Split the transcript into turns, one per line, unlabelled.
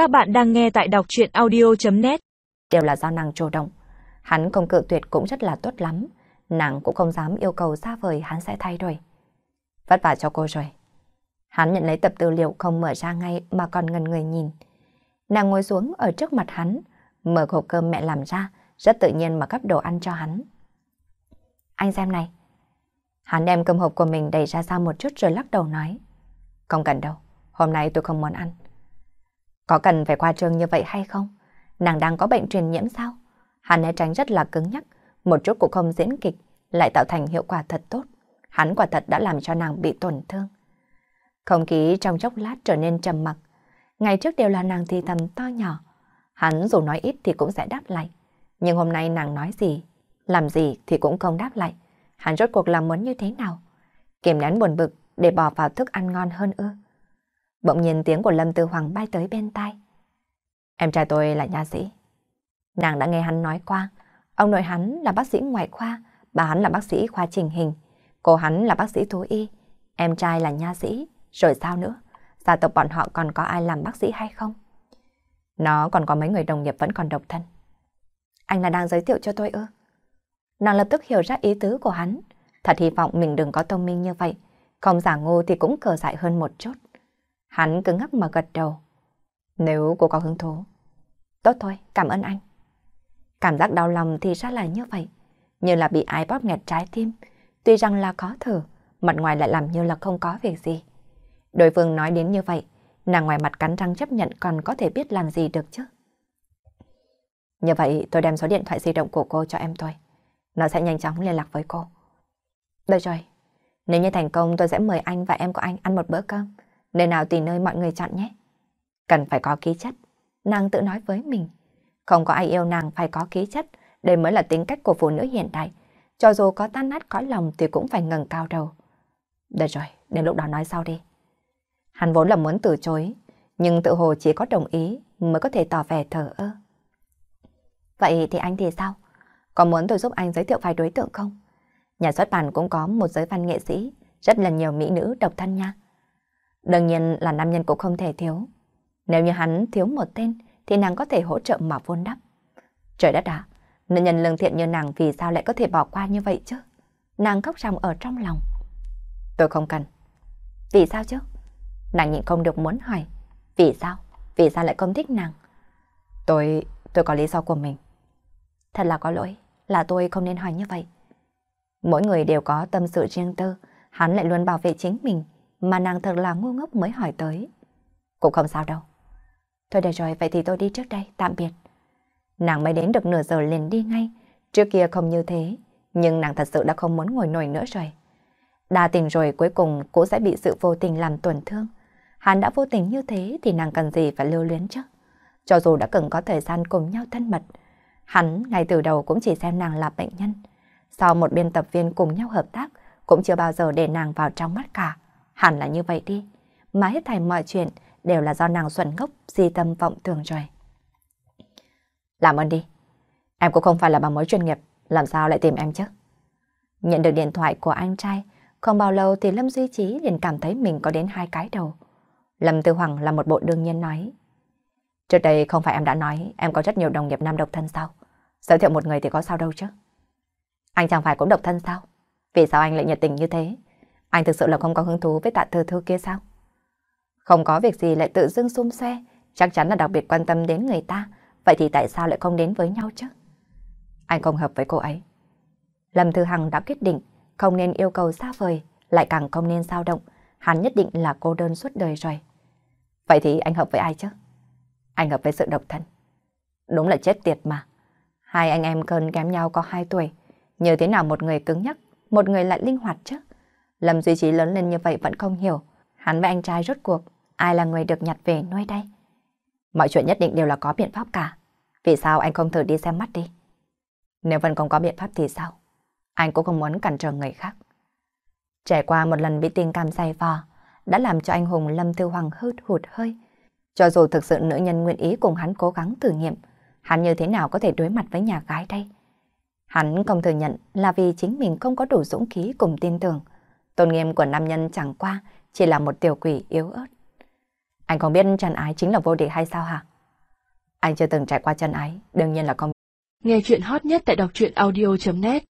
Các bạn đang nghe tại đọc chuyện audio.net
Đều là do nàng chủ động. Hắn không cự tuyệt cũng rất là tốt lắm. Nàng cũng không dám yêu cầu xa vời hắn sẽ thay đổi. Vất vả cho cô rồi. Hắn nhận lấy tập tư liệu không mở ra ngay mà còn ngần người nhìn. Nàng ngồi xuống ở trước mặt hắn, mở hộp cơm mẹ làm ra, rất tự nhiên mà gấp đồ ăn cho hắn. Anh xem này. Hắn đem cơm hộp của mình đẩy ra xa một chút rồi lắc đầu nói. Không cần đâu, hôm nay tôi không muốn ăn. Có cần phải qua trường như vậy hay không? Nàng đang có bệnh truyền nhiễm sao? Hắn né tránh rất là cứng nhắc, một chút cũng không diễn kịch, lại tạo thành hiệu quả thật tốt. Hắn quả thật đã làm cho nàng bị tổn thương. Không khí trong chốc lát trở nên trầm mặc. Ngày trước đều là nàng thì thầm to nhỏ. Hắn dù nói ít thì cũng sẽ đáp lại. Nhưng hôm nay nàng nói gì, làm gì thì cũng không đáp lại. Hắn rốt cuộc làm muốn như thế nào? Kiềm nén buồn bực để bỏ vào thức ăn ngon hơn ư. Bỗng nhiên tiếng của Lâm Tư Hoàng bay tới bên tai. Em trai tôi là nha sĩ. Nàng đã nghe hắn nói qua, ông nội hắn là bác sĩ ngoại khoa, bà hắn là bác sĩ khoa trình hình, cô hắn là bác sĩ thú y, em trai là nha sĩ, rồi sao nữa? Gia tộc bọn họ còn có ai làm bác sĩ hay không? Nó còn có mấy người đồng nghiệp vẫn còn độc thân. Anh là đang giới thiệu cho tôi ư? Nàng lập tức hiểu ra ý tứ của hắn. Thật hy vọng mình đừng có thông minh như vậy. Không giả ngu thì cũng cờ dại hơn một chút. Hắn cứng ngắc mà gật đầu. Nếu cô có hứng thú. Tốt thôi, cảm ơn anh. Cảm giác đau lòng thì ra là như vậy. Như là bị ai bóp nghẹt trái tim. Tuy rằng là khó thở, mặt ngoài lại làm như là không có việc gì. Đối phương nói đến như vậy, nàng ngoài mặt cắn răng chấp nhận còn có thể biết làm gì được chứ. Như vậy tôi đem số điện thoại di động của cô cho em tôi. Nó sẽ nhanh chóng liên lạc với cô. Được rồi, nếu như thành công tôi sẽ mời anh và em của anh ăn một bữa cơm. Nơi nào tìm nơi mọi người chọn nhé. Cần phải có ký chất. Nàng tự nói với mình. Không có ai yêu nàng phải có ký chất. Đây mới là tính cách của phụ nữ hiện đại. Cho dù có tan nát có lòng thì cũng phải ngẩng cao đầu. Được rồi, đến lúc đó nói sau đi. Hắn vốn là muốn từ chối, nhưng tự hồ chỉ có đồng ý mới có thể tỏ vẻ thờ ơ. Vậy thì anh thì sao? Có muốn tôi giúp anh giới thiệu vài đối tượng không? Nhà xuất bản cũng có một giới văn nghệ sĩ, rất là nhiều mỹ nữ độc thân nha. Đương nhiên là nam nhân cũng không thể thiếu. Nếu như hắn thiếu một tên thì nàng có thể hỗ trợ mà vun đắp. Trời đất ạ, nữ nhân lương thiện như nàng vì sao lại có thể bỏ qua như vậy chứ? Nàng khóc ròng ở trong lòng. Tôi không cần. Vì sao chứ? Nàng nhịn không được muốn hỏi. Vì sao? Vì sao lại không thích nàng? Tôi, tôi có lý do của mình. Thật là có lỗi, là tôi không nên hỏi như vậy. Mỗi người đều có tâm sự riêng tư, hắn lại luôn bảo vệ chính mình, mà nàng thật là ngu ngốc mới hỏi tới. Cũng không sao đâu. Thôi được rồi, vậy thì tôi đi trước đây, tạm biệt. Nàng mới đến được nửa giờ liền đi ngay, trước kia không như thế, nhưng nàng thật sự đã không muốn ngồi nổi nữa rồi. Đa tình rồi cuối cùng cũng sẽ bị sự vô tình làm tổn thương. Hắn đã vô tình như thế thì nàng cần gì phải lưu luyến chứ? Cho dù đã cần có thời gian cùng nhau thân mật, hắn ngay từ đầu cũng chỉ xem nàng là bệnh nhân. Sau một biên tập viên cùng nhau hợp tác, cũng chưa bao giờ để nàng vào trong mắt cả. Hẳn là như vậy đi. Mà hết thảy mọi chuyện đều là do nàng xuẩn ngốc, di tâm vọng tưởng rồi. Làm ơn đi. Em cũng không phải là bà mối chuyên nghiệp, làm sao lại tìm em chứ? Nhận được điện thoại của anh trai, không bao lâu thì Lâm Duy Trí liền cảm thấy mình có đến hai cái đầu. Lâm Tư Hoàng là một bộ đương nhiên nói. Trước đây không phải em đã nói em có rất nhiều đồng nghiệp nam độc thân sao? Giới thiệu một người thì có sao đâu chứ? Anh chẳng phải cũng độc thân sao? Vì sao anh lại nhiệt tình như thế? Anh thực sự là không có hứng thú với tạ thư thư kia sao? Không có việc gì lại tự dưng xung xe, chắc chắn là đặc biệt quan tâm đến người ta. Vậy thì tại sao lại không đến với nhau chứ? Anh không hợp với cô ấy. Lâm Thư Hằng đã quyết định không nên yêu cầu xa vời, lại càng không nên dao động. Hắn nhất định là cô đơn suốt đời rồi. Vậy thì anh hợp với ai chứ? Anh hợp với sự độc thân. Đúng là chết tiệt mà. Hai anh em cơn kém nhau có hai tuổi. Như thế nào một người cứng nhắc, một người lại linh hoạt chứ? Lâm Duy Trí lớn lên như vậy vẫn không hiểu. Hắn với anh trai rốt cuộc, ai là người được nhặt về nuôi đây? Mọi chuyện nhất định đều là có biện pháp cả. Vì sao anh không thử đi xem mắt đi? Nếu vẫn không có biện pháp thì sao? Anh cũng không muốn cản trở người khác. Trải qua một lần bị tình cảm dày vò, đã làm cho anh hùng Lâm Tư Hoàng hứt hụt hơi. Cho dù thực sự nữ nhân nguyện ý cùng hắn cố gắng thử nghiệm, hắn như thế nào có thể đối mặt với nhà gái đây? Hắn không thừa nhận là vì chính mình không có đủ dũng khí cùng tin tưởng. Tôn nghiêm của nam nhân chẳng qua chỉ là một tiểu quỷ yếu ớt. Anh không biết Trần Ái chính là vô địch hay sao hả? Anh chưa từng trải qua chân ái, đương nhiên là không.
Nghe chuyện hot nhất tại đọc truyện audio.net